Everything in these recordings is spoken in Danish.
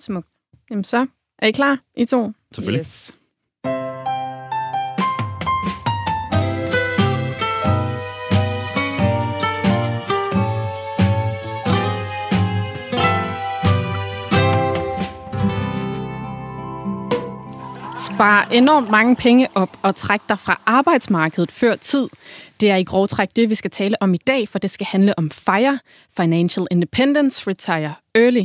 Smukt. Jamen så, er I klar, I to? Selvfølgelig. Yes. Spar enormt mange penge op og træk dig fra arbejdsmarkedet før tid. Det er i grov træk det, vi skal tale om i dag, for det skal handle om FIRE, Financial Independence, Retire Early.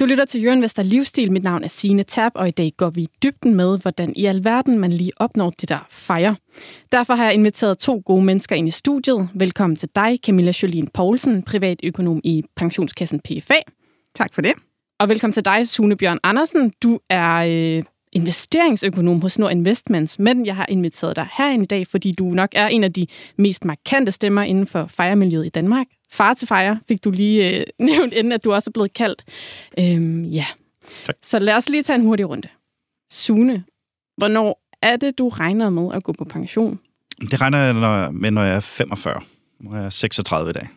Du lytter til Jørgen Vester Livsstil. Mit navn er Signe Tab, og i dag går vi i dybden med, hvordan i alverden man lige opnår det der FIRE. Derfor har jeg inviteret to gode mennesker ind i studiet. Velkommen til dig, Camilla Jolien Poulsen, privatøkonom i pensionskassen PFA. Tak for det. Og velkommen til dig, Sune Bjørn Andersen. Du er øh, investeringsøkonom hos Nord Investments, men jeg har inviteret dig herind i dag, fordi du nok er en af de mest markante stemmer inden for fejremiljøet i Danmark. Far til fejre fik du lige øh, nævnt, inden at du også er blevet kaldt. Øhm, ja. Tak. Så lad os lige tage en hurtig runde. Sune, hvornår er det, du regner med at gå på pension? Det regner jeg når- med, når jeg er 45. Nu er jeg 36 i dag.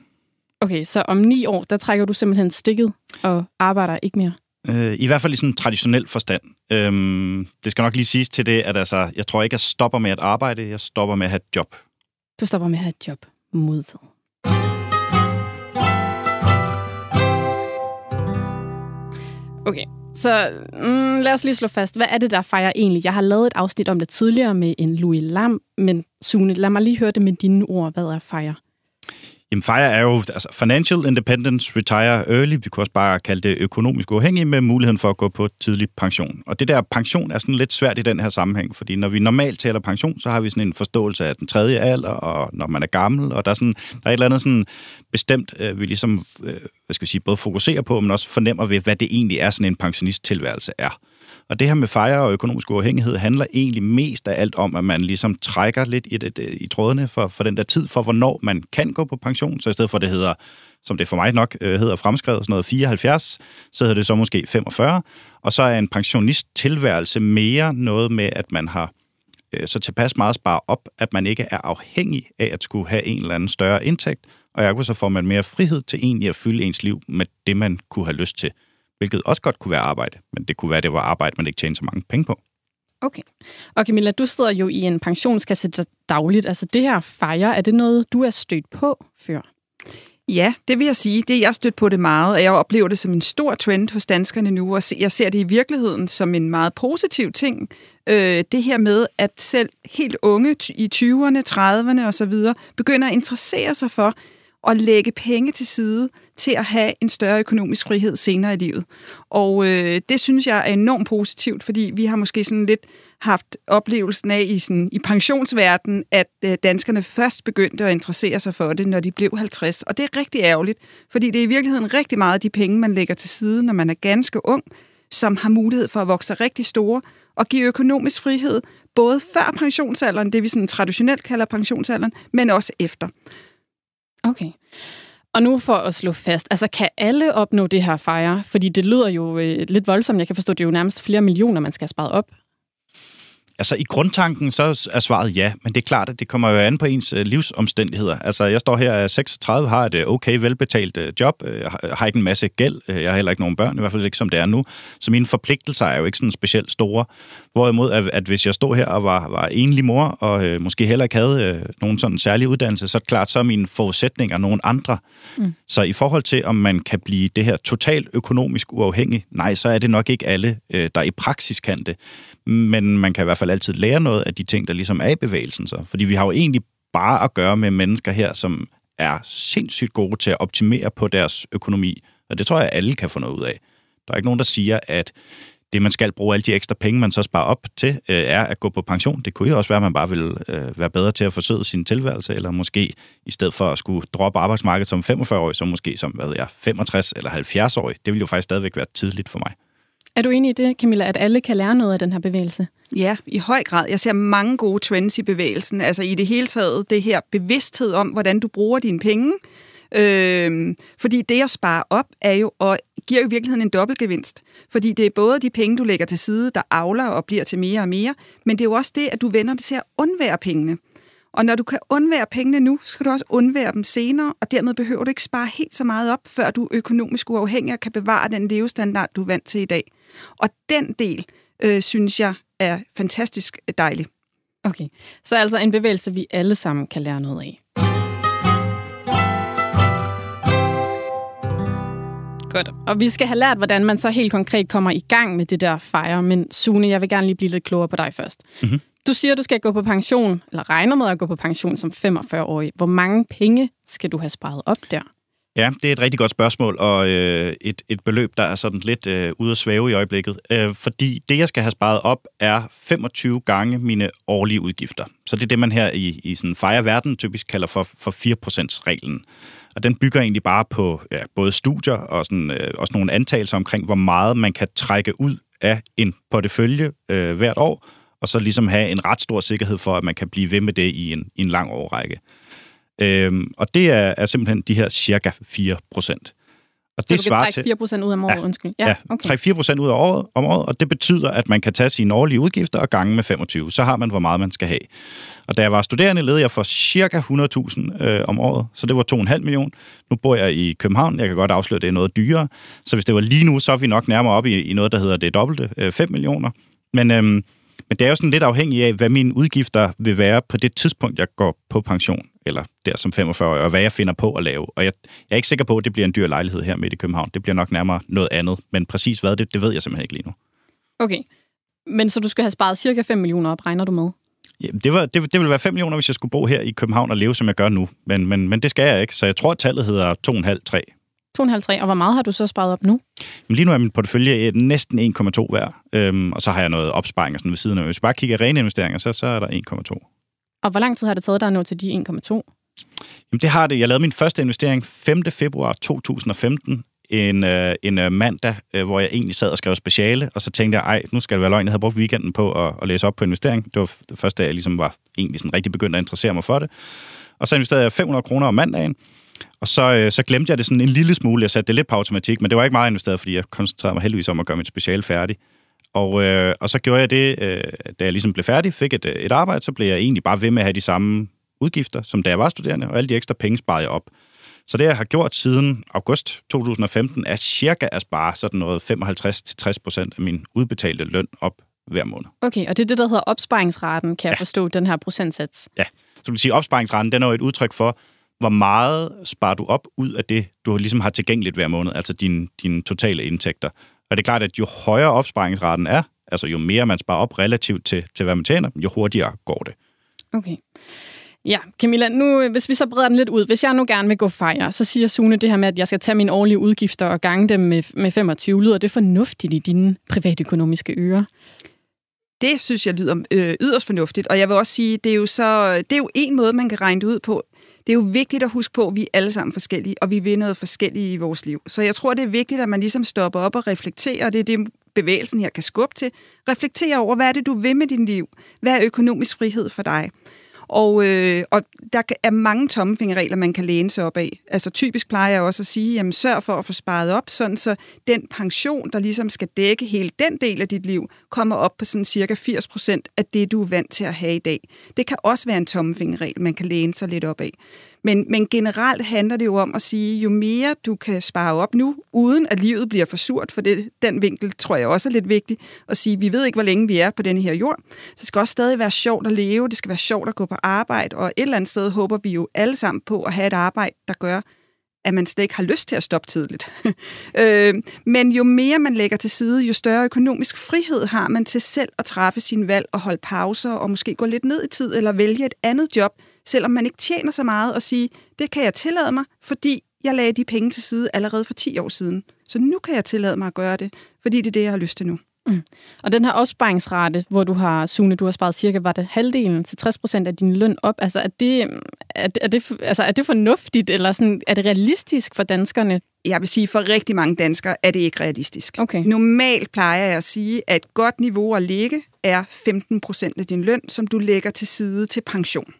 Okay, så om ni år, der trækker du simpelthen stikket og arbejder ikke mere. Øh, I hvert fald i sådan en traditionel forstand. Øhm, det skal nok lige siges til det, at altså, jeg tror ikke, jeg stopper med at arbejde. Jeg stopper med at have et job. Du stopper med at have et job. Modtaget. Okay, så mm, lad os lige slå fast. Hvad er det, der fejrer egentlig? Jeg har lavet et afsnit om det tidligere med en Louis Lam, men Sune, lad mig lige høre det med dine ord. Hvad er fejrer? Jamen, FIRE er jo altså, Financial Independence Retire Early. Vi kunne også bare kalde det økonomisk uafhængig med muligheden for at gå på tidlig pension. Og det der pension er sådan lidt svært i den her sammenhæng, fordi når vi normalt taler pension, så har vi sådan en forståelse af den tredje alder, og når man er gammel, og der er, sådan, der er et eller andet sådan bestemt, øh, vi ligesom, øh, hvad skal vi sige, både fokuserer på, men også fornemmer ved, hvad det egentlig er, sådan en pensionisttilværelse er. Og det her med fejre og økonomisk uafhængighed handler egentlig mest af alt om, at man ligesom trækker lidt i, det, i trådene for, for den der tid, for hvornår man kan gå på pension. Så i stedet for, at det hedder, som det for mig nok øh, hedder fremskrevet, sådan noget 74, så hedder det så måske 45. Og så er en pensionist tilværelse mere noget med, at man har øh, så tilpas meget spare op, at man ikke er afhængig af at skulle have en eller anden større indtægt, og ergo så får man mere frihed til egentlig at fylde ens liv med det, man kunne have lyst til. Hvilket også godt kunne være arbejde, men det kunne være, at det var arbejde, man ikke tjente så mange penge på. Okay. Og Camilla, du sidder jo i en pensionskasse dagligt. Altså det her fejre, er det noget, du er stødt på før? Ja, det vil jeg sige. Det er jeg stødt på det meget, og jeg oplever det som en stor trend hos danskerne nu, og jeg ser det i virkeligheden som en meget positiv ting. Øh, det her med, at selv helt unge i 20'erne, 30'erne osv. begynder at interessere sig for at lægge penge til side til at have en større økonomisk frihed senere i livet. Og øh, det synes jeg er enormt positivt, fordi vi har måske sådan lidt haft oplevelsen af i, sådan, i pensionsverdenen, at øh, danskerne først begyndte at interessere sig for det, når de blev 50. Og det er rigtig ærgerligt, fordi det er i virkeligheden rigtig meget af de penge, man lægger til side, når man er ganske ung, som har mulighed for at vokse rigtig store og give økonomisk frihed, både før pensionsalderen, det vi sådan traditionelt kalder pensionsalderen, men også efter. Okay. Og nu for at slå fast, altså kan alle opnå det her fejre? Fordi det lyder jo øh, lidt voldsomt. Jeg kan forstå, det er jo nærmest flere millioner, man skal have sparet op. Altså i grundtanken, så er svaret ja, men det er klart, at det kommer jo an på ens øh, livsomstændigheder. Altså jeg står her er 36, har et øh, okay velbetalt øh, job, har- ikke en masse gæld, jeg har heller ikke nogen børn, i hvert fald ikke som det er nu. Så mine forpligtelser er jo ikke sådan specielt store. Hvorimod, at, at hvis jeg stod her og var, var enlig mor, og øh, måske heller ikke havde øh, nogen sådan særlig uddannelse, så er det klart, så er mine forudsætninger nogle andre. Mm. Så i forhold til, om man kan blive det her totalt økonomisk uafhængig, nej, så er det nok ikke alle, øh, der i praksis kan det. Men man kan i hvert fald altid lære noget af de ting, der ligesom er i bevægelsen. Så. Fordi vi har jo egentlig bare at gøre med mennesker her, som er sindssygt gode til at optimere på deres økonomi. Og det tror jeg, alle kan få noget ud af. Der er ikke nogen, der siger, at det, man skal bruge alle de ekstra penge, man så sparer op til, øh, er at gå på pension. Det kunne jo også være, at man bare vil øh, være bedre til at forsøge sin tilværelse, eller måske i stedet for at skulle droppe arbejdsmarkedet som 45-årig, så måske som hvad ved jeg, 65 eller 70-årig. Det vil jo faktisk stadigvæk være tidligt for mig. Er du enig i det, Camilla, at alle kan lære noget af den her bevægelse? Ja, i høj grad. Jeg ser mange gode trends i bevægelsen. Altså i det hele taget, det her bevidsthed om, hvordan du bruger dine penge. Øh, fordi det at spare op er jo, og giver jo i virkeligheden en dobbeltgevinst. Fordi det er både de penge, du lægger til side, der avler og bliver til mere og mere, men det er jo også det, at du vender det til at undvære pengene. Og når du kan undvære pengene nu, så skal du også undvære dem senere, og dermed behøver du ikke spare helt så meget op, før du er økonomisk uafhængig og kan bevare den levestandard, du er vant til i dag. Og den del, øh, synes jeg, er fantastisk dejlig. Okay, så altså en bevægelse, vi alle sammen kan lære noget af. Godt. Og vi skal have lært, hvordan man så helt konkret kommer i gang med det der fejre. Men Sune, jeg vil gerne lige blive lidt klogere på dig først. Mm-hmm. Du siger, du skal gå på pension, eller regner med at gå på pension som 45-årig. Hvor mange penge skal du have sparet op der? Ja, det er et rigtig godt spørgsmål, og øh, et, et beløb, der er sådan lidt øh, ude at svæve i øjeblikket. Øh, fordi det, jeg skal have sparet op, er 25 gange mine årlige udgifter. Så det er det, man her i, i sådan FIRE-verden typisk kalder for, for 4%-reglen. Og den bygger egentlig bare på ja, både studier og sådan, øh, også nogle antagelser omkring, hvor meget man kan trække ud af en portefølje øh, hvert år, og så ligesom have en ret stor sikkerhed for, at man kan blive ved med det i en, i en lang årrække. Øhm, og det er, er simpelthen de her cirka 4 procent. Og det så du kan trække 4 procent ud om året, ja, undskyld. Ja, ja okay. 4 procent ud af året, om året, og det betyder, at man kan tage sine årlige udgifter og gange med 25. Så har man, hvor meget man skal have. Og da jeg var studerende, levede jeg for cirka 100.000 øh, om året, så det var 2,5 millioner. Nu bor jeg i København, jeg kan godt afsløre, at det er noget dyrere. Så hvis det var lige nu, så er vi nok nærmere op i, i noget, der hedder det dobbelte, øh, 5 millioner. Men, øhm, men det er jo sådan lidt afhængigt af, hvad mine udgifter vil være på det tidspunkt, jeg går på pension eller der som 45 år, og hvad jeg finder på at lave. Og jeg, jeg er ikke sikker på, at det bliver en dyr lejlighed her midt i København. Det bliver nok nærmere noget andet, men præcis hvad det, det ved jeg simpelthen ikke lige nu. Okay, men så du skal have sparet cirka 5 millioner op, regner du med? Ja, det, var, det, det ville være 5 millioner, hvis jeg skulle bo her i København og leve, som jeg gør nu. Men, men, men det skal jeg ikke, så jeg tror, at tallet hedder 2,5-3. 2,5-3, og hvor meget har du så sparet op nu? Men lige nu er min portefølje næsten 1,2 hver, øhm, og så har jeg noget opsparing og sådan ved siden af. Hvis jeg bare kigger rene investeringer, så, så er der 1,2. Og hvor lang tid har det taget dig at nå til de 1,2? Jamen det har det. Jeg lavede min første investering 5. februar 2015, en, øh, en øh, mandag, øh, hvor jeg egentlig sad og skrev speciale, og så tænkte jeg, ej, nu skal det være løgn. Jeg havde brugt weekenden på at, at læse op på investering. Det var det første dag, jeg ligesom var egentlig sådan rigtig begyndt at interessere mig for det. Og så investerede jeg 500 kroner om mandagen, og så, øh, så glemte jeg det sådan en lille smule. Jeg satte det lidt på automatik, men det var ikke meget investeret, fordi jeg koncentrerede mig heldigvis om at gøre mit speciale færdig. Og, øh, og så gjorde jeg det, øh, da jeg ligesom blev færdig, fik et, et arbejde, så blev jeg egentlig bare ved med at have de samme udgifter, som da jeg var studerende, og alle de ekstra penge sparede jeg op. Så det, jeg har gjort siden august 2015, er cirka at spare sådan noget 55-60% af min udbetalte løn op hver måned. Okay, og det er det, der hedder opsparingsraten, kan ja. jeg forstå, den her procentsats? Ja, så du vil sige, opsparingsraten, den er jo et udtryk for, hvor meget sparer du op ud af det, du ligesom har tilgængeligt hver måned, altså dine, dine totale indtægter. Og det er klart, at jo højere opsparingsraten er, altså jo mere man sparer op relativt til, til hvad man tjener, jo hurtigere går det. Okay. Ja, Camilla, nu, hvis vi så breder den lidt ud. Hvis jeg nu gerne vil gå fejre, så siger Sune det her med, at jeg skal tage mine årlige udgifter og gange dem med, med 25. Lyder det fornuftigt i dine privatøkonomiske ører? Det synes jeg lyder øh, yderst fornuftigt, og jeg vil også sige, det er jo så det er jo en måde, man kan regne det ud på. Det er jo vigtigt at huske på, at vi er alle sammen forskellige, og vi vil noget forskelligt i vores liv. Så jeg tror, det er vigtigt, at man ligesom stopper op og reflekterer, og det er det, bevægelsen her kan skubbe til. Reflektere over, hvad er det, du vil med din liv? Hvad er økonomisk frihed for dig? Og, øh, og der er mange tommefingerregler, man kan læne sig op af. Altså typisk plejer jeg også at sige, jamen sørg for at få sparet op, sådan så den pension, der ligesom skal dække hele den del af dit liv, kommer op på sådan cirka 80 procent af det, du er vant til at have i dag. Det kan også være en tommefingerregel, man kan læne sig lidt op af. Men, men generelt handler det jo om at sige, jo mere du kan spare op nu, uden at livet bliver for surt, for det, den vinkel tror jeg også er lidt vigtig, at sige, vi ved ikke, hvor længe vi er på denne her jord. Så det skal også stadig være sjovt at leve, det skal være sjovt at gå på arbejde, og et eller andet sted håber vi jo alle sammen på at have et arbejde, der gør, at man slet ikke har lyst til at stoppe tidligt. øh, men jo mere man lægger til side, jo større økonomisk frihed har man til selv at træffe sine valg og holde pauser og måske gå lidt ned i tid eller vælge et andet job, selvom man ikke tjener så meget, og sige, det kan jeg tillade mig, fordi jeg lagde de penge til side allerede for 10 år siden. Så nu kan jeg tillade mig at gøre det, fordi det er det, jeg har lyst til nu. Mm. Og den her opsparingsrate, hvor du har, Sune, du har sparet cirka, var det halvdelen til 60 procent af din løn op? Altså, er det, er det, er det, altså, er det fornuftigt, eller sådan, er det realistisk for danskerne? Jeg vil sige, for rigtig mange danskere er det ikke realistisk. Okay. Normalt plejer jeg at sige, at et godt niveau at ligge er 15 procent af din løn, som du lægger til side til pension.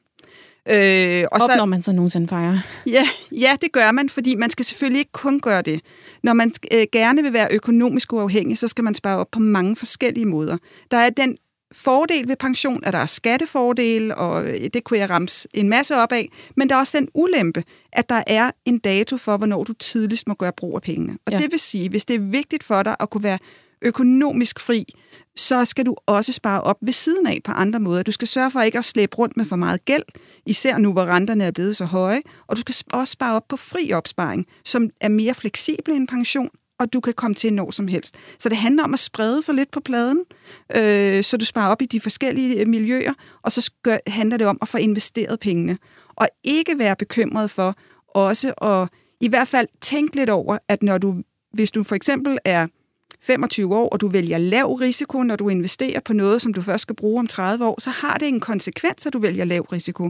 Øh, og Opnår så, man så nogensinde fejre? Ja, ja, det gør man, fordi man skal selvfølgelig ikke kun gøre det. Når man øh, gerne vil være økonomisk uafhængig, så skal man spare op på mange forskellige måder. Der er den fordel ved pension, at der er skattefordel, og det kunne jeg ramse en masse op af, men der er også den ulempe, at der er en dato for, hvornår du tidligst må gøre brug af pengene. Og ja. det vil sige, hvis det er vigtigt for dig at kunne være økonomisk fri, så skal du også spare op ved siden af på andre måder. Du skal sørge for ikke at slæbe rundt med for meget gæld, især nu, hvor renterne er blevet så høje, og du skal også spare op på fri opsparing, som er mere fleksibel end pension, og du kan komme til når som helst. Så det handler om at sprede sig lidt på pladen, øh, så du sparer op i de forskellige øh, miljøer, og så gør, handler det om at få investeret pengene. Og ikke være bekymret for også at i hvert fald tænke lidt over, at når du, hvis du for eksempel er 25 år, og du vælger lav risiko, når du investerer på noget, som du først skal bruge om 30 år, så har det en konsekvens, at du vælger lav risiko.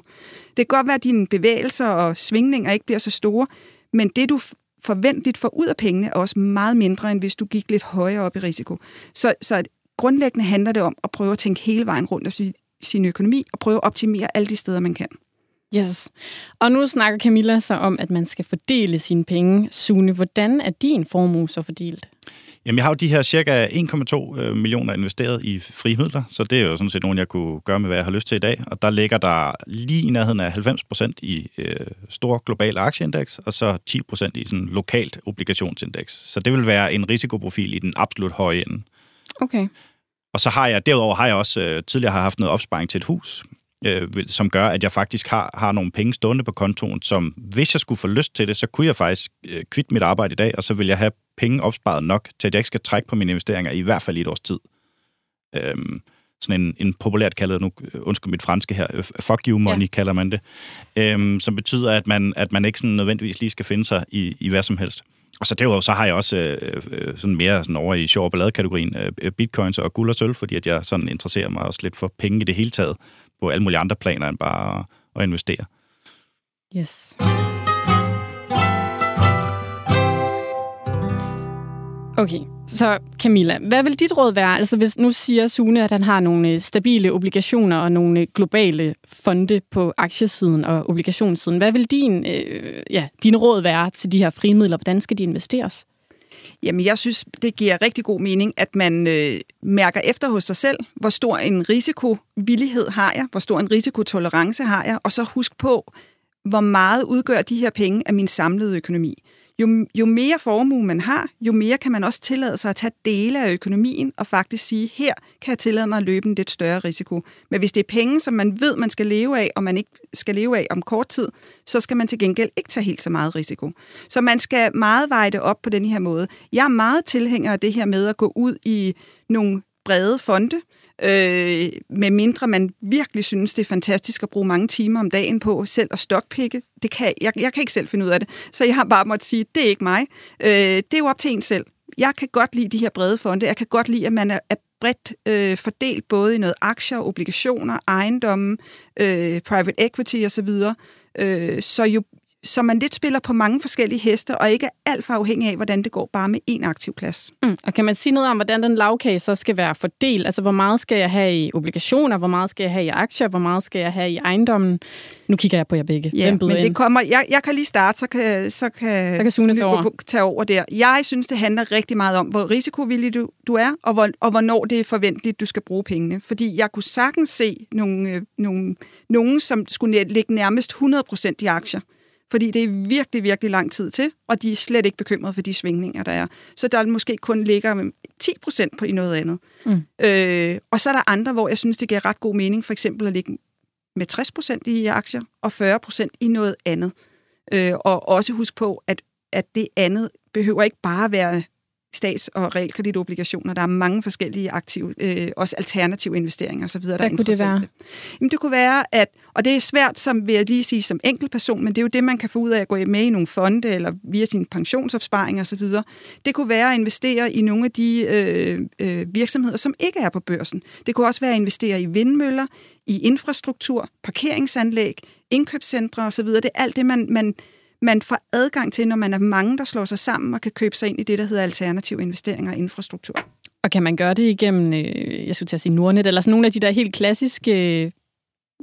Det kan godt være, at dine bevægelser og svingninger ikke bliver så store, men det du forventeligt får ud af pengene er også meget mindre, end hvis du gik lidt højere op i risiko. Så, så grundlæggende handler det om at prøve at tænke hele vejen rundt af sin økonomi og prøve at optimere alle de steder, man kan. Yes. Og nu snakker Camilla så om, at man skal fordele sine penge. Sune, hvordan er din formue så fordelt? Jamen, jeg har jo de her cirka 1,2 øh, millioner investeret i frimidler, så det er jo sådan set nogen, jeg kunne gøre med, hvad jeg har lyst til i dag. Og der ligger der lige i nærheden af 90 procent i øh, stor global aktieindeks, og så 10 procent i sådan lokalt obligationsindeks. Så det vil være en risikoprofil i den absolut høje ende. Okay. Og så har jeg, derudover har jeg også øh, tidligere har haft noget opsparing til et hus, øh, som gør, at jeg faktisk har, har nogle penge stående på kontoen, som hvis jeg skulle få lyst til det, så kunne jeg faktisk øh, kvitte mit arbejde i dag, og så vil jeg have penge opsparet nok, til at jeg ikke skal trække på mine investeringer i hvert fald i et års tid. Øhm, sådan en, en populært kaldet, nu øh, undskyld mit franske her, øh, fuck you money ja. kalder man det, øhm, som betyder, at man, at man ikke sådan nødvendigvis lige skal finde sig i, i hvad som helst. Og så derudover, så har jeg også øh, øh, sådan mere sådan over i sjov og ballade-kategorien øh, bitcoins og guld og sølv, fordi at jeg sådan interesserer mig også lidt for penge i det hele taget, på alle mulige andre planer end bare at, at investere. Yes. Okay, så Camilla, hvad vil dit råd være? Altså hvis nu siger Sune, at han har nogle øh, stabile obligationer og nogle øh, globale fonde på aktiesiden og obligationssiden. Hvad vil din, øh, ja, din råd være til de her frimidler? Hvordan skal de investeres? Jamen, jeg synes, det giver rigtig god mening, at man øh, mærker efter hos sig selv, hvor stor en risikovillighed har jeg, hvor stor en risikotolerance har jeg, og så husk på, hvor meget udgør de her penge af min samlede økonomi jo, jo mere formue man har, jo mere kan man også tillade sig at tage dele af økonomien og faktisk sige, her kan jeg tillade mig at løbe en lidt større risiko. Men hvis det er penge, som man ved, man skal leve af, og man ikke skal leve af om kort tid, så skal man til gengæld ikke tage helt så meget risiko. Så man skal meget veje det op på den her måde. Jeg er meget tilhænger af det her med at gå ud i nogle brede fonde, øh, Øh, med mindre man virkelig synes, det er fantastisk at bruge mange timer om dagen på selv at stokpikke. Det kan, jeg, jeg kan ikke selv finde ud af det, så jeg har bare måttet sige, det er ikke mig. Øh, det er jo op til en selv. Jeg kan godt lide de her brede fonde. Jeg kan godt lide, at man er, er bredt øh, fordelt både i noget aktier, obligationer, ejendomme, øh, private equity osv. Øh, så jo, så man lidt spiller på mange forskellige heste, og ikke er alt for afhængig af, hvordan det går bare med én aktiv klasse. Mm. Og kan man sige noget om, hvordan den lavkage så skal være fordelt? Altså, hvor meget skal jeg have i obligationer, hvor meget skal jeg have i aktier, hvor meget skal jeg have i ejendommen? Nu kigger jeg på jer begge. Ja, men det kommer, jeg, jeg kan lige starte, så kan, så kan, så kan Sune tage over. tage over der. Jeg synes, det handler rigtig meget om, hvor risikovillig du, du er, og, hvor, og hvornår det er forventeligt, du skal bruge pengene. Fordi jeg kunne sagtens se nogle, øh, nogle, nogen, som skulle ligge nærmest 100% i aktier fordi det er virkelig, virkelig lang tid til, og de er slet ikke bekymrede for de svingninger, der er. Så der måske kun ligger 10 procent på i noget andet. Mm. Øh, og så er der andre, hvor jeg synes, det giver ret god mening, for eksempel at ligge med 60 procent i aktier og 40 procent i noget andet. Øh, og også husk på, at, at det andet behøver ikke bare være stats- og realkreditobligationer. Der er mange forskellige aktive, øh, også alternative investeringer osv. Hvad der kunne det være? Jamen, det kunne være, at, og det er svært, som vil jeg lige sige, som enkeltperson, men det er jo det, man kan få ud af at gå med i nogle fonde, eller via sin pensionsopsparing osv. Det kunne være at investere i nogle af de øh, øh, virksomheder, som ikke er på børsen. Det kunne også være at investere i vindmøller, i infrastruktur, parkeringsanlæg, indkøbscentre osv. Det er alt det, man, man man får adgang til, når man er mange, der slår sig sammen og kan købe sig ind i det, der hedder alternative investeringer og infrastruktur. Og kan man gøre det igennem, øh, jeg skulle til at sige Nordnet, eller sådan nogle af de der helt klassiske øh,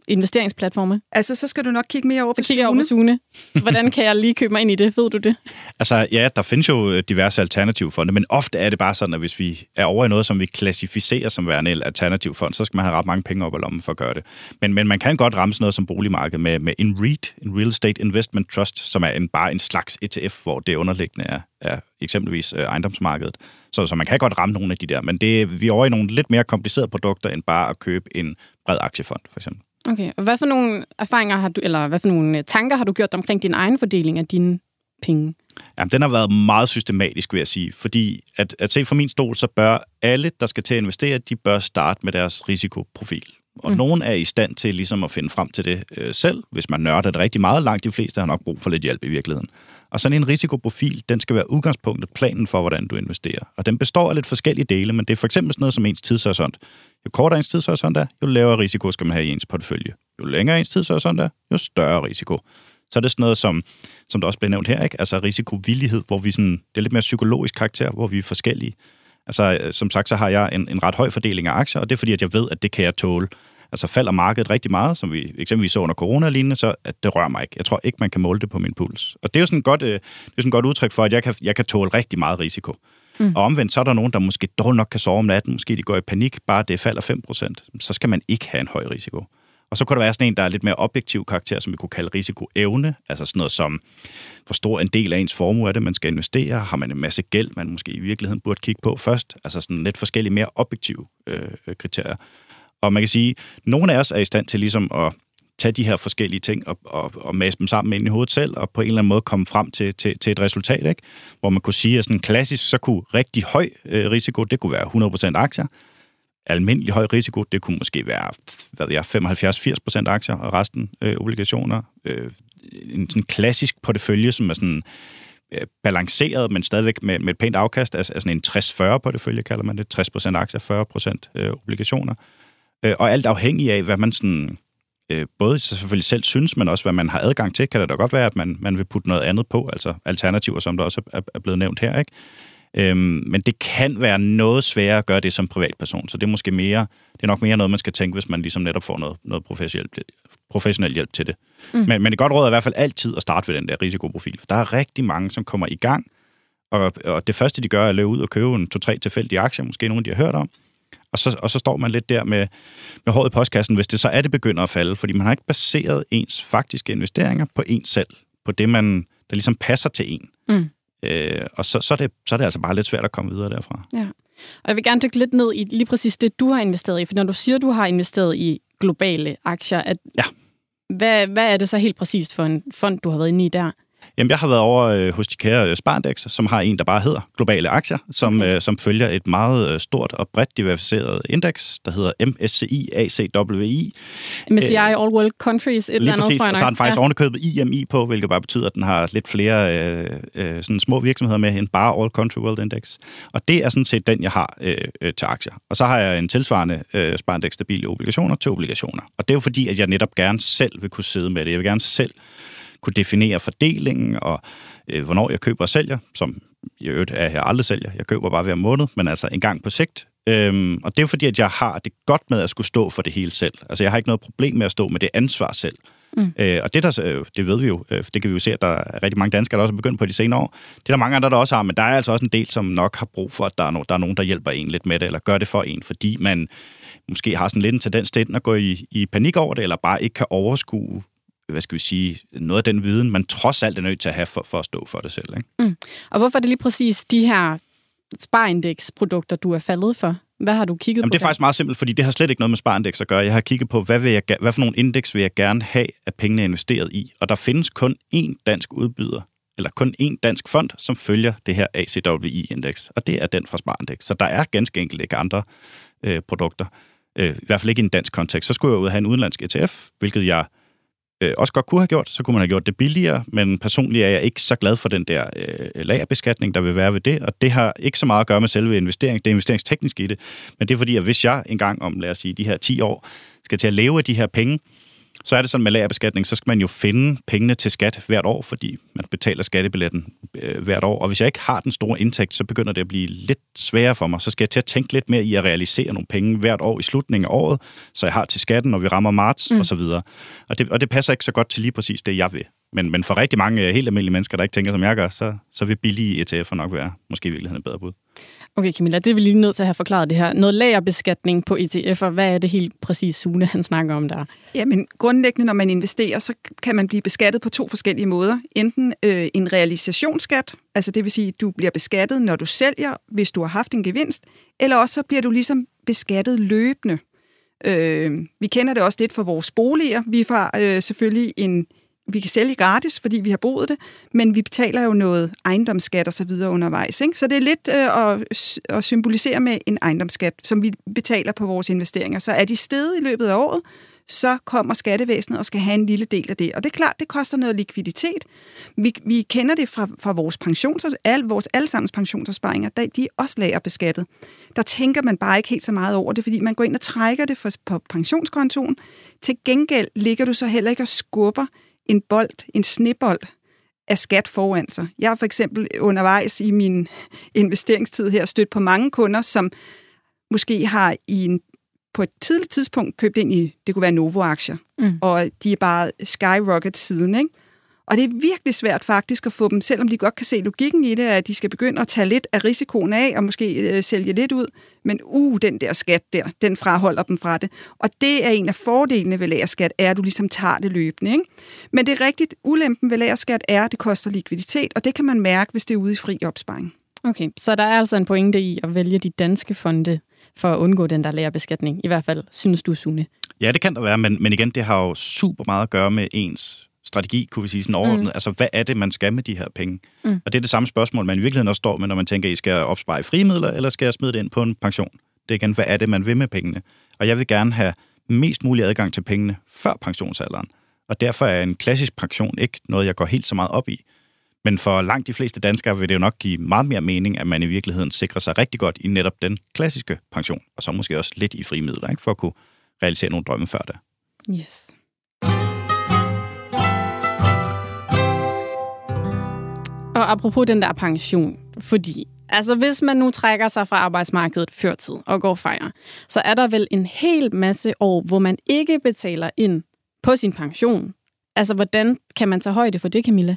investeringsplatforme? Altså, så skal du nok kigge mere over på Så kigger jeg over på Sune. Hvordan kan jeg lige købe mig ind i det? Ved du det? Altså, ja, der findes jo øh, diverse alternative fonde, men ofte er det bare sådan, at hvis vi er over i noget, som vi klassificerer som værende en alternativ fond, så skal man have ret mange penge op i lommen for at gøre det. Men, men man kan godt ramme sådan noget som boligmarkedet med, med en REIT, en Real Estate Investment Trust, som er en, bare en slags ETF, hvor det underliggende er, er eksempelvis øh, ejendomsmarkedet. Så, så man kan godt ramme nogle af de der, men det, vi er over i nogle lidt mere komplicerede produkter, end bare at købe en bred aktiefond, for eksempel. Okay, og hvad for nogle erfaringer har du, eller hvad for nogle øh, tanker har du gjort omkring din egen fordeling af dine penge? Jamen, den har været meget systematisk, vil jeg sige. Fordi at, at se fra min stol, så bør alle, der skal til at investere, de bør starte med deres risikoprofil. Og mm. nogen er i stand til ligesom at finde frem til det øh, selv, hvis man nørder det rigtig meget. Langt de fleste har nok brug for lidt hjælp i virkeligheden. Og sådan en risikoprofil, den skal være udgangspunktet, planen for, hvordan du investerer. Og den består af lidt forskellige dele, men det er for eksempel sådan noget som ens tidshorisont. Jo kortere ens tidshorisont er, jo lavere risiko skal man have i ens portefølje. Jo længere ens tidshorisont er, jo større risiko. Så er det sådan noget, som, som der også blev nævnt her, ikke? altså risikovillighed, hvor vi sådan, det er lidt mere psykologisk karakter, hvor vi er forskellige. Altså, øh, som sagt, så har jeg en, en ret høj fordeling af aktier, og det er fordi, at jeg ved, at det kan jeg tåle. Altså falder markedet rigtig meget, som vi eksempelvis så under corona-lignende, så at det rører mig ikke. Jeg tror ikke, man kan måle det på min puls. Og det er jo sådan et godt, øh, det er sådan et godt udtryk for, at jeg kan, jeg kan tåle rigtig meget risiko. Mm. Og omvendt, så er der nogen, der måske dårligt nok kan sove om natten, måske de går i panik, bare det falder 5%, så skal man ikke have en høj risiko. Og så kunne der være sådan en, der er lidt mere objektiv karakter, som vi kunne kalde risikoevne, altså sådan noget som, hvor stor en del af ens formue er det, man skal investere, har man en masse gæld, man måske i virkeligheden burde kigge på først, altså sådan lidt forskellige mere objektive øh, øh kriterier. Og man kan sige, at nogle af os er i stand til ligesom at tage de her forskellige ting og, og, og masse dem sammen ind i hovedet selv, og på en eller anden måde komme frem til, til, til et resultat, ikke? hvor man kunne sige, at sådan klassisk, så kunne rigtig høj øh, risiko, det kunne være 100% aktier, almindelig høj risiko, det kunne måske være hvad jeg, 75-80% aktier, og resten øh, obligationer. Øh, en sådan klassisk portefølje, som er sådan øh, balanceret, men stadigvæk med, med et pænt afkast, altså, altså en 60-40 portefølje, kalder man det, 60% aktier, 40% øh, obligationer. Øh, og alt afhængig af, hvad man sådan øh, både selvfølgelig selv synes, men også hvad man har adgang til, kan det da godt være, at man, man vil putte noget andet på, altså alternativer, som der også er, er blevet nævnt her, ikke? Øhm, men det kan være noget sværere at gøre det som privatperson, så det er måske mere, det er nok mere noget, man skal tænke, hvis man ligesom netop får noget, noget professionel, professionel hjælp til det. Mm. Men, men det godt råd er i hvert fald altid at starte ved den der risikoprofil, for der er rigtig mange, som kommer i gang, og, og det første, de gør, er at løbe ud og købe en to-tre tilfældige aktier, måske nogle, de har hørt om, og så, og så står man lidt der med, med håret i postkassen, hvis det så er, det begynder at falde, fordi man har ikke baseret ens faktiske investeringer på en selv, på det, man, der ligesom passer til en. Mm. Øh, og så, så, er det, så er det altså bare lidt svært at komme videre derfra. Ja. Og jeg vil gerne dykke lidt ned i lige præcis det, du har investeret i. For når du siger, du har investeret i globale aktier, at, ja. hvad, hvad er det så helt præcist for en fond, du har været inde i der? Jamen, jeg har været over øh, hos de kære øh, som har en, der bare hedder Globale Aktier, som, okay. øh, som følger et meget øh, stort og bredt diversificeret indeks, der hedder MSCI ACWI. MSCI øh, All World Countries, et eller andet, præcis, tror jeg og så har den faktisk ja. ovenikøbet IMI på, hvilket bare betyder, at den har lidt flere øh, øh, sådan små virksomheder med end bare All Country World Index. Og det er sådan set den, jeg har øh, øh, til aktier. Og så har jeg en tilsvarende øh, Sparindex stabile obligationer til obligationer. Og det er jo fordi, at jeg netop gerne selv vil kunne sidde med det. Jeg vil gerne selv kunne definere fordelingen og øh, hvornår jeg køber og sælger, som i øvrigt er jeg aldrig sælger. Jeg køber bare hver måned, men altså en gang på sigt. Øhm, og det er fordi, at jeg har det godt med at skulle stå for det hele selv. Altså jeg har ikke noget problem med at stå med det ansvar selv. Mm. Øh, og det, der, øh, det ved vi jo, øh, det kan vi jo se, at der er rigtig mange danskere, der også er begyndt på de senere år. Det er der mange andre, der også har, men der er altså også en del, som nok har brug for, at der er, no, der er nogen, der hjælper en lidt med det, eller gør det for en, fordi man måske har sådan lidt en tendens til at gå i, i panik over det, eller bare ikke kan overskue hvad skal vi sige, noget af den viden, man trods alt er nødt til at have for, for at stå for det selv. Ikke? Mm. Og hvorfor er det lige præcis de her sparindex-produkter, du er faldet for? Hvad har du kigget Jamen, på? Det er faktisk meget simpelt, fordi det har slet ikke noget med sparindex at gøre. Jeg har kigget på, hvad, vil jeg, hvad for nogle indeks vil jeg gerne have, at pengene er investeret i. Og der findes kun én dansk udbyder, eller kun én dansk fond, som følger det her ACWI-indeks. Og det er den fra Sparindex. Så der er ganske enkelt ikke andre øh, produkter. Øh, I hvert fald ikke i en dansk kontekst. Så skulle jeg ud og have en udenlandsk ETF, hvilket jeg øh, Øh, også godt kunne have gjort, så kunne man have gjort det billigere, men personligt er jeg ikke så glad for den der øh, lagerbeskatning, der vil være ved det, og det har ikke så meget at gøre med selve investering, det er investeringsteknisk i det, men det er fordi, at hvis jeg engang om, lad os sige, de her 10 år, skal til at leve af de her penge, så er det sådan med lagerbeskatning, så skal man jo finde pengene til skat hvert år, fordi man betaler skattebilletten øh, hvert år. Og hvis jeg ikke har den store indtægt, så begynder det at blive lidt sværere for mig. Så skal jeg til at tænke lidt mere i at realisere nogle penge hvert år i slutningen af året, så jeg har til skatten, når vi rammer marts mm. og så videre. Og det, og det passer ikke så godt til lige præcis det, jeg vil. Men, men for rigtig mange helt almindelige mennesker, der ikke tænker, som jeg gør, så, så vil billige ETF'er nok være måske i virkeligheden et bedre bud. Okay, Camilla, det er vi lige nødt til at have forklaret det her. Noget lagerbeskatning på ETF'er, hvad er det helt præcis, Sune, han snakker om der? Jamen, grundlæggende, når man investerer, så kan man blive beskattet på to forskellige måder. Enten øh, en realisationsskat, altså det vil sige, at du bliver beskattet, når du sælger, hvis du har haft en gevinst, eller også så bliver du ligesom beskattet løbende. Øh, vi kender det også lidt fra vores boliger. Vi har øh, selvfølgelig en vi kan sælge gratis, fordi vi har boet det, men vi betaler jo noget ejendomsskat og så videre undervejs. Ikke? Så det er lidt øh, at, at symbolisere med en ejendomsskat, som vi betaler på vores investeringer. Så er de steget i løbet af året, så kommer skattevæsenet og skal have en lille del af det. Og det er klart, det koster noget likviditet. Vi, vi kender det fra, fra vores pensions, al, vores allesammens pensionsopsparinger, der, de er også lagerbeskattet. Der tænker man bare ikke helt så meget over det, fordi man går ind og trækker det for, på pensionskontoen. Til gengæld ligger du så heller ikke og skubber en bold, en snebold af skat foran sig. Jeg har for eksempel undervejs i min investeringstid her stødt på mange kunder, som måske har i en, på et tidligt tidspunkt købt ind i, det kunne være Novo-aktier, mm. og de er bare skyrocket siden, ikke? Og det er virkelig svært faktisk at få dem, selvom de godt kan se logikken i det, at de skal begynde at tage lidt af risikoen af og måske øh, sælge lidt ud. Men uh, den der skat der, den fraholder dem fra det. Og det er en af fordelene ved lagerskat, er at du ligesom tager det løbende. Ikke? Men det er rigtigt, ulempen ved lagerskat er, at det koster likviditet, og det kan man mærke, hvis det er ude i fri opsparing. Okay, så der er altså en pointe i at vælge de danske fonde for at undgå den der lagerbeskatning. I hvert fald, synes du, Sune? Ja, det kan der være, men, men igen, det har jo super meget at gøre med ens strategi, kunne vi sige, sådan overordnet. Mm. Altså, hvad er det, man skal med de her penge? Mm. Og det er det samme spørgsmål, man i virkeligheden også står med, når man tænker, I skal opspare frimidler, eller skal jeg smide det ind på en pension? Det er igen, hvad er det, man vil med pengene? Og jeg vil gerne have mest mulig adgang til pengene før pensionsalderen. Og derfor er en klassisk pension ikke noget, jeg går helt så meget op i. Men for langt de fleste danskere vil det jo nok give meget mere mening, at man i virkeligheden sikrer sig rigtig godt i netop den klassiske pension, og så måske også lidt i frimidler, ikke? for at kunne realisere nogle drømme før det. Yes. Og apropos den der pension, fordi altså hvis man nu trækker sig fra arbejdsmarkedet før tid og går fejre, så er der vel en hel masse år, hvor man ikke betaler ind på sin pension. Altså hvordan kan man tage højde for det, Camilla?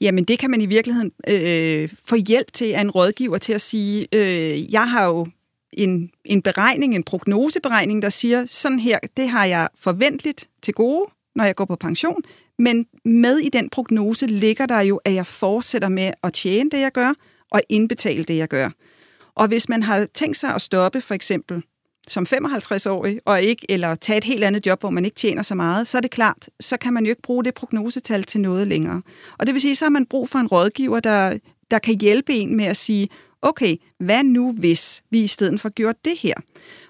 Jamen, det kan man i virkeligheden øh, få hjælp til af en rådgiver til at sige, øh, jeg har jo en, en beregning, en prognoseberegning, der siger, sådan her, det har jeg forventeligt til gode, når jeg går på pension, men med i den prognose ligger der jo, at jeg fortsætter med at tjene det, jeg gør, og indbetale det, jeg gør. Og hvis man har tænkt sig at stoppe, for eksempel som 55-årig, og ikke, eller tage et helt andet job, hvor man ikke tjener så meget, så er det klart, så kan man jo ikke bruge det prognosetal til noget længere. Og det vil sige, så har man brug for en rådgiver, der, der kan hjælpe en med at sige, okay, hvad nu hvis vi i stedet for gjorde det her?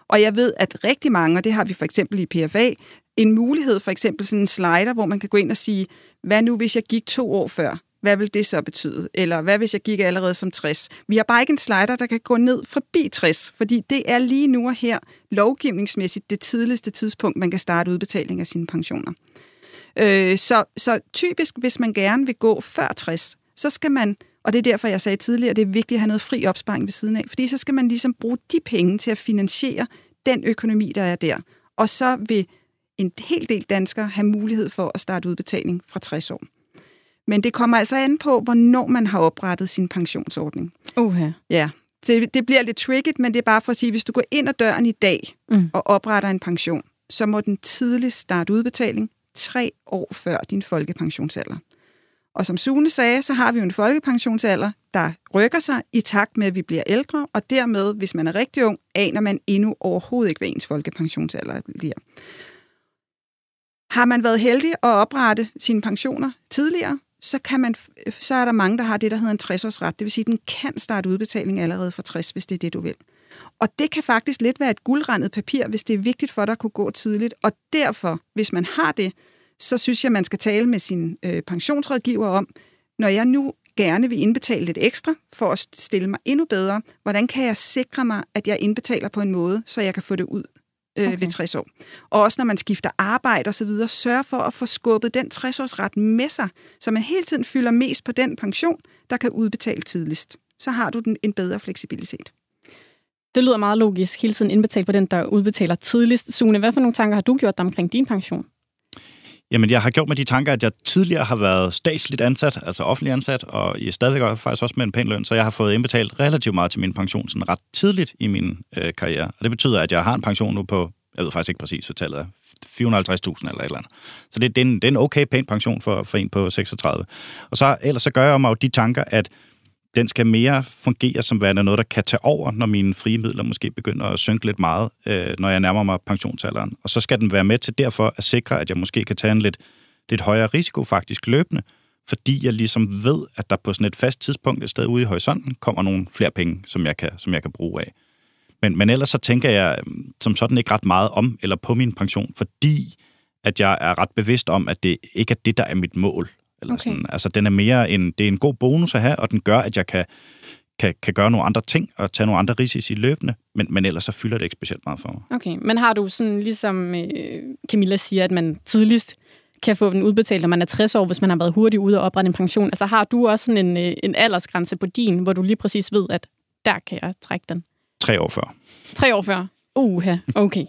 Og jeg ved, at rigtig mange, og det har vi for eksempel i PFA, en mulighed, for eksempel sådan en slider, hvor man kan gå ind og sige, hvad nu hvis jeg gik to år før? Hvad vil det så betyde? Eller hvad hvis jeg gik allerede som 60? Vi har bare ikke en slider, der kan gå ned forbi 60, fordi det er lige nu og her lovgivningsmæssigt det tidligste tidspunkt, man kan starte udbetaling af sine pensioner. Øh, så, så typisk, hvis man gerne vil gå før 60, så skal man, og det er derfor, jeg sagde tidligere, det er vigtigt at have noget fri opsparing ved siden af, fordi så skal man ligesom bruge de penge til at finansiere den økonomi, der er der. Og så vil en hel del danskere have mulighed for at starte udbetaling fra 60 år. Men det kommer altså an på, hvornår man har oprettet sin pensionsordning. Uh-huh. Ja, det, det bliver lidt tricky, men det er bare for at sige, hvis du går ind ad døren i dag mm. og opretter en pension, så må den tidligst starte udbetaling tre år før din folkepensionsalder. Og som Sune sagde, så har vi jo en folkepensionsalder, der rykker sig i takt med, at vi bliver ældre, og dermed, hvis man er rigtig ung, aner man endnu overhovedet ikke, hvad ens folkepensionsalder bliver. Har man været heldig at oprette sine pensioner tidligere, så, kan man, øh, så er der mange, der har det, der hedder en 60-årsret. Det vil sige, at den kan starte udbetaling allerede fra 60, hvis det er det, du vil. Og det kan faktisk lidt være et guldrendet papir, hvis det er vigtigt for dig at kunne gå tidligt. Og derfor, hvis man har det, så synes jeg, man skal tale med sin øh, pensionsrådgiver om, når jeg nu gerne vil indbetale lidt ekstra for at stille mig endnu bedre, hvordan kan jeg sikre mig, at jeg indbetaler på en måde, så jeg kan få det ud øh, okay. ved 60 år. Og også når man skifter arbejde osv., sørg for at få skubbet den 60-årsret med sig, så man hele tiden fylder mest på den pension, der kan udbetale tidligst. Så har du den en bedre fleksibilitet. Det lyder meget logisk, hele tiden indbetalt på den, der udbetaler tidligst. Sune, hvad for nogle tanker har du gjort dig omkring din pension? Jamen, jeg har gjort mig de tanker, at jeg tidligere har været statsligt ansat, altså offentlig ansat, og jeg stadigvæk faktisk også med en pæn løn, så jeg har fået indbetalt relativt meget til min pension sådan ret tidligt i min øh, karriere. Og det betyder, at jeg har en pension nu på, jeg ved faktisk ikke præcis, hvad tallet er, 450.000 eller et eller andet. Så det, det, er en, det er en okay pæn pension for, for en på 36. Og så ellers så gør jeg mig jo de tanker, at den skal mere fungere som værende noget, der kan tage over, når mine frie midler måske begynder at synke lidt meget, øh, når jeg nærmer mig pensionsalderen. Og så skal den være med til derfor at sikre, at jeg måske kan tage en lidt, lidt højere risiko faktisk løbende, fordi jeg ligesom ved, at der på sådan et fast tidspunkt et sted ude i horisonten kommer nogle flere penge, som jeg kan, som jeg kan bruge af. Men, men ellers så tænker jeg øh, som sådan ikke ret meget om eller på min pension, fordi at jeg er ret bevidst om, at det ikke er det, der er mit mål. Eller okay. sådan. Altså, den er mere en, det er en god bonus at have, og den gør, at jeg kan, kan, kan gøre nogle andre ting og tage nogle andre risici løbende, men, men ellers så fylder det ikke specielt meget for mig. Okay, men har du sådan, ligesom øh, Camilla siger, at man tidligst kan få den udbetalt, når man er 60 år, hvis man har været hurtigt ude og oprette en pension. Altså har du også sådan en, øh, en aldersgrænse på din, hvor du lige præcis ved, at der kan jeg trække den? Tre år før. Tre år før? Uha, okay.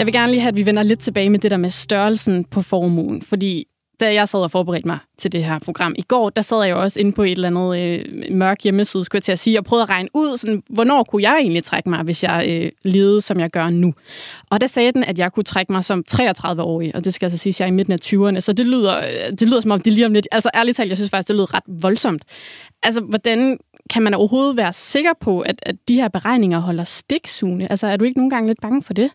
Jeg vil gerne lige have, at vi vender lidt tilbage med det der med størrelsen på formuen, fordi da jeg sad og forberedte mig til det her program i går, der sad jeg jo også inde på et eller andet øh, mørk hjemmeside, skulle jeg til at sige, og prøvede at regne ud, sådan, hvornår kunne jeg egentlig trække mig, hvis jeg øh, levede, som jeg gør nu. Og der sagde den, at jeg kunne trække mig som 33-årig, og det skal altså sige, at jeg er i midten af 20'erne, så det lyder, øh, det lyder som om, det lige om lidt, altså ærligt talt, jeg synes faktisk, det lyder ret voldsomt. Altså, hvordan kan man overhovedet være sikker på, at, at de her beregninger holder stiksugende? Altså, er du ikke nogle gange lidt bange for det?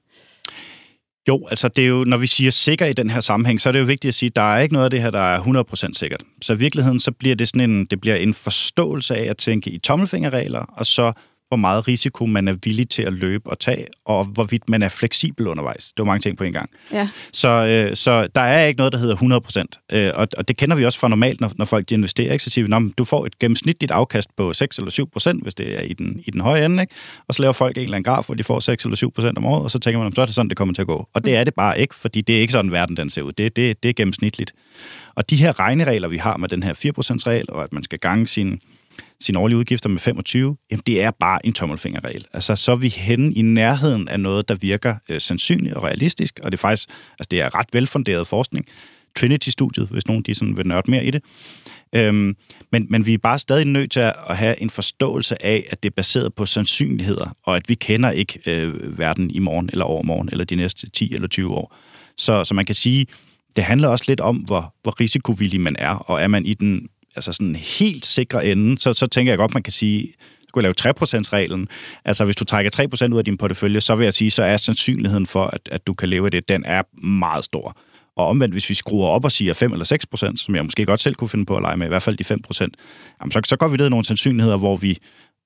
Jo, altså det er jo, når vi siger sikker i den her sammenhæng, så er det jo vigtigt at sige, at der er ikke noget af det her, der er 100% sikkert. Så i virkeligheden, så bliver det sådan en, det bliver en forståelse af at tænke i tommelfingerregler, og så hvor meget risiko man er villig til at løbe og tage, og hvorvidt man er fleksibel undervejs. Det var mange ting på en gang. Ja. Så, øh, så der er ikke noget, der hedder 100 procent. Øh, og, og det kender vi også fra normalt, når, når folk de investerer. Ikke? Så siger vi, at du får et gennemsnitligt afkast på 6 eller 7 procent, hvis det er i den, i den høje ende. Ikke? Og så laver folk en eller anden graf, hvor de får 6 eller 7 procent om året, og så tænker man, så er det sådan, det kommer til at gå. Og det er det bare ikke, fordi det er ikke sådan, verden den ser ud. Det, det, det er gennemsnitligt. Og de her regneregler, vi har med den her 4% regel, og at man skal gange sin sine årlige udgifter med 25, jamen det er bare en tommelfingerregel. Altså så er vi henne i nærheden af noget, der virker øh, sandsynligt og realistisk, og det er faktisk, altså det er ret velfunderet forskning. Trinity-studiet, hvis nogen de sådan vil nørde mere i det. Øhm, men, men vi er bare stadig nødt til at have en forståelse af, at det er baseret på sandsynligheder, og at vi kender ikke øh, verden i morgen eller overmorgen, eller de næste 10 eller 20 år. Så, så man kan sige, det handler også lidt om, hvor, hvor risikovillig man er, og er man i den altså sådan helt sikre ende, så, så tænker jeg godt, man kan sige, kunne lave 3%-reglen. Altså, hvis du trækker 3% ud af din portefølje, så vil jeg sige, så er sandsynligheden for, at, at du kan leve af det, den er meget stor. Og omvendt, hvis vi skruer op og siger 5 eller 6%, som jeg måske godt selv kunne finde på at lege med, i hvert fald de 5%, jamen så, så går vi ned i nogle sandsynligheder, hvor vi,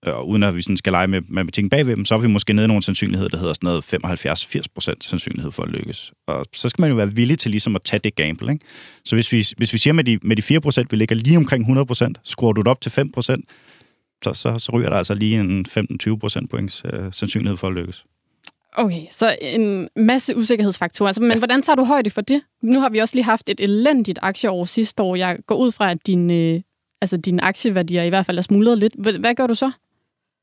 øh, uden at vi sådan skal lege med matematikken bagved dem, så er vi måske nede i nogle sandsynligheder, der hedder sådan noget 75-80 procent sandsynlighed for at lykkes. Og så skal man jo være villig til ligesom at tage det gamble. Ikke? Så hvis vi, hvis vi siger med de, med de 4 procent, vi ligger lige omkring 100 procent, skruer du det op til 5 procent, så, så, så ryger der altså lige en 15-20 procent points øh, sandsynlighed for at lykkes. Okay, så en masse usikkerhedsfaktorer. Altså, men ja. hvordan tager du højde for det? Nu har vi også lige haft et elendigt aktieår sidste år. Jeg går ud fra, at din, øh, altså, dine aktieværdier i hvert fald er smuldret lidt. Hvad gør du så?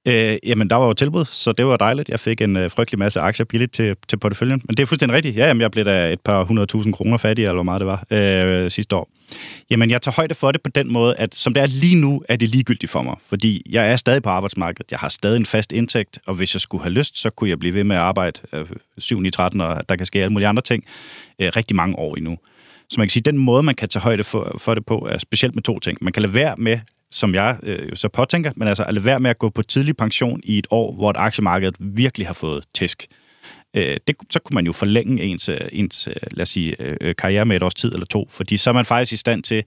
Øh, jamen, der var jo tilbud, så det var dejligt. Jeg fik en øh, frygtelig masse aktier billigt til, til porteføljen. Men det er fuldstændig rigtigt. Ja, jamen, jeg blev da et par hundredtusind kroner fattig, eller hvor meget det var, øh, sidste år. Jamen, jeg tager højde for det på den måde, at som det er lige nu, er det ligegyldigt for mig. Fordi jeg er stadig på arbejdsmarkedet. Jeg har stadig en fast indtægt, og hvis jeg skulle have lyst, så kunne jeg blive ved med at arbejde øh, 7 i 13 og der kan ske alle mulige andre ting, øh, rigtig mange år endnu. Så man kan sige, at den måde, man kan tage højde for, for det på, er specielt med to ting. Man kan lade være med som jeg øh, så påtænker, men altså at lade være med at gå på tidlig pension i et år, hvor et aktiemarkedet virkelig har fået tæsk. Øh, det, så kunne man jo forlænge ens, øh, ens øh, lad os sige, øh, øh, karriere med et års tid eller to, fordi så er man faktisk i stand til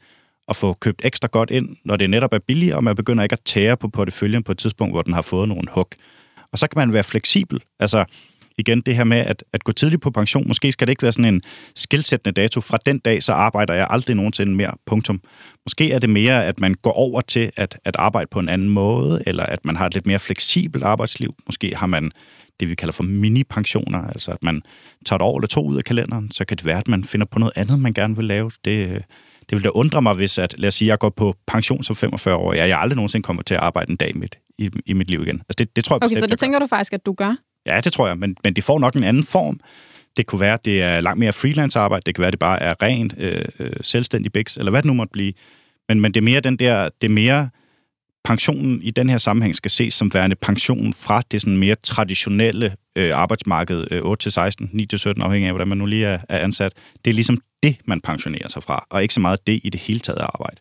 at få købt ekstra godt ind, når det netop er billigt, og man begynder ikke at tære på porteføljen på et tidspunkt, hvor den har fået nogle hug. Og så kan man være fleksibel. Altså, igen det her med at, at gå tidligt på pension. Måske skal det ikke være sådan en skilsættende dato. Fra den dag, så arbejder jeg aldrig nogensinde mere. Punktum. Måske er det mere, at man går over til at, at arbejde på en anden måde, eller at man har et lidt mere fleksibelt arbejdsliv. Måske har man det, vi kalder for mini-pensioner, altså at man tager et år eller to ud af kalenderen, så kan det være, at man finder på noget andet, man gerne vil lave. Det, det vil da undre mig, hvis at, lad os sige, jeg går på pension som 45 år, jeg, jeg aldrig nogensinde kommer til at arbejde en dag mit, i, i mit liv igen. Altså det, det tror jeg Okay, bestemt, så det tænker du faktisk, at du gør? Ja, det tror jeg, men, men det får nok en anden form. Det kunne være, at det er langt mere freelance-arbejde, det kan være, at det bare er rent øh, øh, selvstændig biks, eller hvad det nu måtte blive. Men, men det er mere den der, det er mere pensionen i den her sammenhæng skal ses som værende pensionen fra det sådan mere traditionelle øh, arbejdsmarked, øh, 8-16, 9-17, afhængig af, hvordan man nu lige er, er ansat. Det er ligesom det, man pensionerer sig fra, og ikke så meget det i det hele taget arbejde.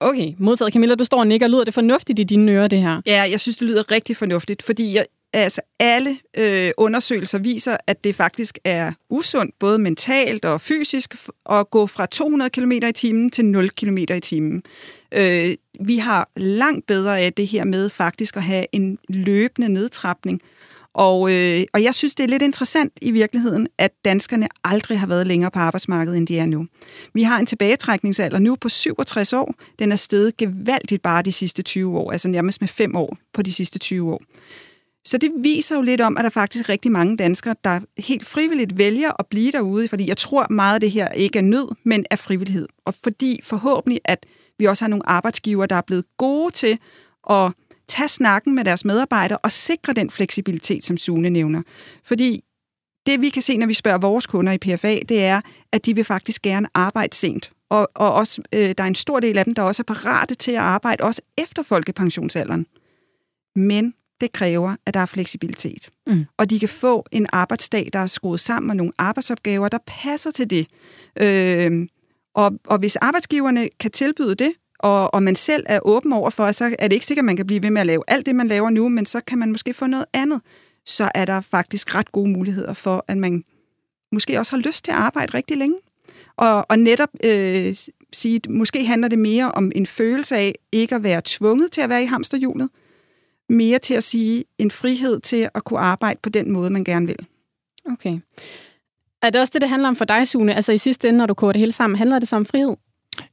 Okay, modtaget Camilla, du står og nikker. Lyder det fornuftigt i dine ører, det her? Ja, jeg synes, det lyder rigtig fornuftigt, fordi jeg, altså, alle øh, undersøgelser viser, at det faktisk er usundt, både mentalt og fysisk, at gå fra 200 km i timen til 0 km i timen. Øh, vi har langt bedre af det her med faktisk at have en løbende nedtrapning. Og, øh, og jeg synes, det er lidt interessant i virkeligheden, at danskerne aldrig har været længere på arbejdsmarkedet, end de er nu. Vi har en tilbagetrækningsalder nu på 67 år. Den er steget gevaldigt bare de sidste 20 år, altså nærmest med 5 år på de sidste 20 år. Så det viser jo lidt om, at der faktisk er rigtig mange danskere, der helt frivilligt vælger at blive derude, fordi jeg tror meget af det her ikke er nød, men er frivillighed. Og fordi forhåbentlig, at vi også har nogle arbejdsgiver, der er blevet gode til at tage snakken med deres medarbejdere og sikre den fleksibilitet, som Sune nævner. Fordi det, vi kan se, når vi spørger vores kunder i PFA, det er, at de vil faktisk gerne arbejde sent. Og, og også, øh, der er en stor del af dem, der også er parate til at arbejde, også efter folkepensionsalderen. Men det kræver, at der er fleksibilitet. Mm. Og de kan få en arbejdsdag, der er skruet sammen med nogle arbejdsopgaver, der passer til det. Øh, og, og hvis arbejdsgiverne kan tilbyde det, og, og man selv er åben over for, så er det ikke sikkert, at man kan blive ved med at lave alt det, man laver nu, men så kan man måske få noget andet. Så er der faktisk ret gode muligheder for, at man måske også har lyst til at arbejde rigtig længe. Og, og netop øh, sige, måske handler det mere om en følelse af ikke at være tvunget til at være i hamsterhjulet, mere til at sige en frihed til at kunne arbejde på den måde, man gerne vil. Okay. Er det også det, det handler om for dig, Sune? Altså i sidste ende, når du koger det hele sammen, handler det så om frihed?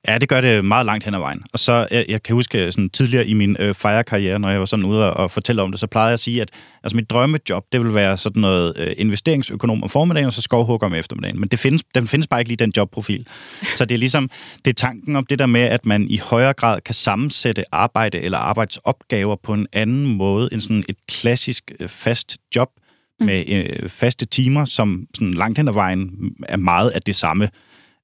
Ja, det gør det meget langt hen ad vejen. Og så, jeg, jeg kan huske sådan tidligere i min øh, fejrekarriere, når jeg var sådan ude og, og fortælle om det, så plejede jeg at sige, at altså, mit drømmejob, det vil være sådan noget øh, investeringsøkonom om formiddagen, og så skovhugger om eftermiddagen. Men det findes, den findes bare ikke lige, den jobprofil. Så det er ligesom, det er tanken om det der med, at man i højere grad kan sammensætte arbejde eller arbejdsopgaver på en anden måde end sådan et klassisk øh, fast job med øh, faste timer, som sådan langt hen ad vejen er meget af det samme.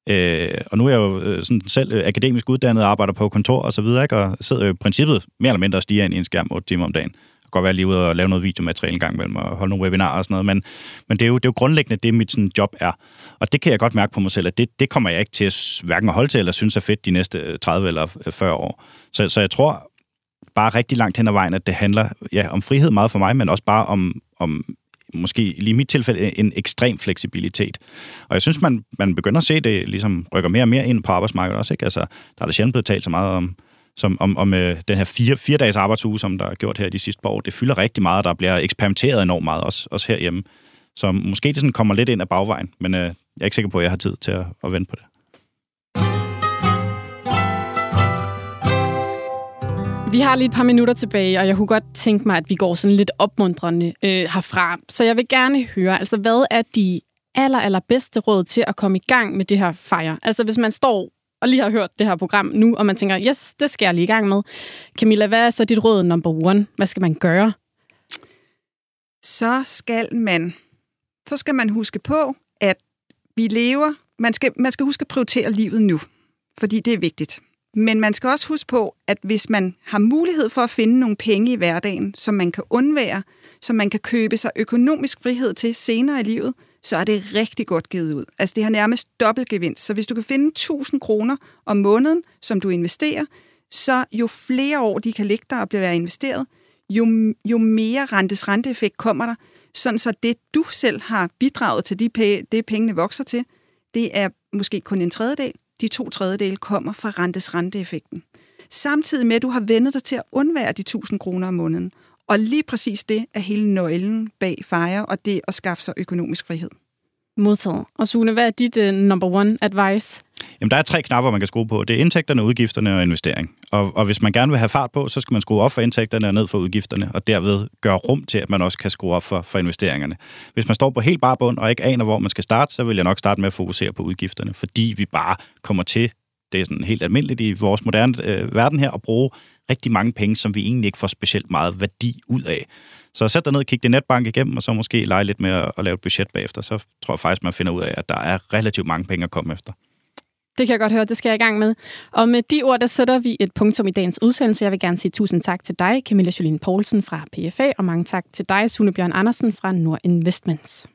Øh, og nu er jeg jo øh, sådan selv øh, akademisk uddannet, arbejder på kontor og så videre, ikke? og sidder jo i princippet mere eller mindre og stiger ind i en skærm 8 timer om dagen. Jeg kan godt være lige ude og lave noget videomateriale en gang imellem og holde nogle webinarer og sådan noget, men, men det, er jo, det er jo grundlæggende det, mit sådan, job er. Og det kan jeg godt mærke på mig selv, at det, det kommer jeg ikke til at hverken at holde til eller synes er fedt de næste øh, 30 eller øh, 40 år. Så, så jeg tror bare rigtig langt hen ad vejen, at det handler ja, om frihed meget for mig, men også bare om, om måske lige i mit tilfælde øh, en ekstrem fleksibilitet. Og jeg synes, man, man begynder at se det, ligesom rykker mere og mere ind på arbejdsmarkedet også. Ikke? Altså, der er der sjældent blevet talt så meget om, som, om, om øh, den her fire, fire dages arbejdsuge, som der er gjort her de sidste par år. Det fylder rigtig meget, der bliver eksperimenteret enormt meget, også, også herhjemme. Så måske det sådan kommer lidt ind af bagvejen, men øh, jeg er ikke sikker på, at jeg har tid til at, at vente på det. Vi har lige et par minutter tilbage, og jeg kunne godt tænke mig, at vi går sådan lidt opmuntrende øh, herfra. Så jeg vil gerne høre, altså hvad er de aller, aller bedste råd til at komme i gang med det her fejre? Altså hvis man står og lige har hørt det her program nu, og man tænker, yes, det skal jeg lige i gang med. Camilla, hvad er så dit råd number one? Hvad skal man gøre? Så skal man, så skal man huske på, at vi lever, man skal, man skal huske at prioritere livet nu, fordi det er vigtigt. Men man skal også huske på, at hvis man har mulighed for at finde nogle penge i hverdagen, som man kan undvære, som man kan købe sig økonomisk frihed til senere i livet, så er det rigtig godt givet ud. Altså det har nærmest dobbelt gevinst. Så hvis du kan finde 1000 kroner om måneden, som du investerer, så jo flere år de kan ligge der og blive investeret, jo, jo mere rentes renteeffekt kommer der, sådan så det du selv har bidraget til, de penge, det pengene vokser til, det er måske kun en tredjedel, de to tredjedele kommer fra rentes renteeffekten. Samtidig med, at du har vendet dig til at undvære de 1000 kroner om måneden. Og lige præcis det er hele nøglen bag FIRE, og det at skaffe sig økonomisk frihed. Modtaget. Og Sune, hvad er dit uh, number one advice? Jamen, der er tre knapper, man kan skrue på. Det er indtægterne, udgifterne og investering. Og, og hvis man gerne vil have fart på, så skal man skrue op for indtægterne og ned for udgifterne, og derved gøre rum til, at man også kan skrue op for, for investeringerne. Hvis man står på helt bare bund og ikke aner, hvor man skal starte, så vil jeg nok starte med at fokusere på udgifterne, fordi vi bare kommer til, det er sådan helt almindeligt i vores moderne øh, verden her, at bruge rigtig mange penge, som vi egentlig ikke får specielt meget værdi ud af. Så sæt dig ned kig din netbank igennem, og så måske lege lidt med at, at lave et budget bagefter. Så tror jeg faktisk, man finder ud af, at der er relativt mange penge at komme efter. Det kan jeg godt høre, det skal jeg i gang med. Og med de ord, der sætter vi et punktum i dagens udsendelse. Jeg vil gerne sige tusind tak til dig, Camilla Jolien Poulsen fra PFA, og mange tak til dig, Sune Bjørn Andersen fra Nord Investments.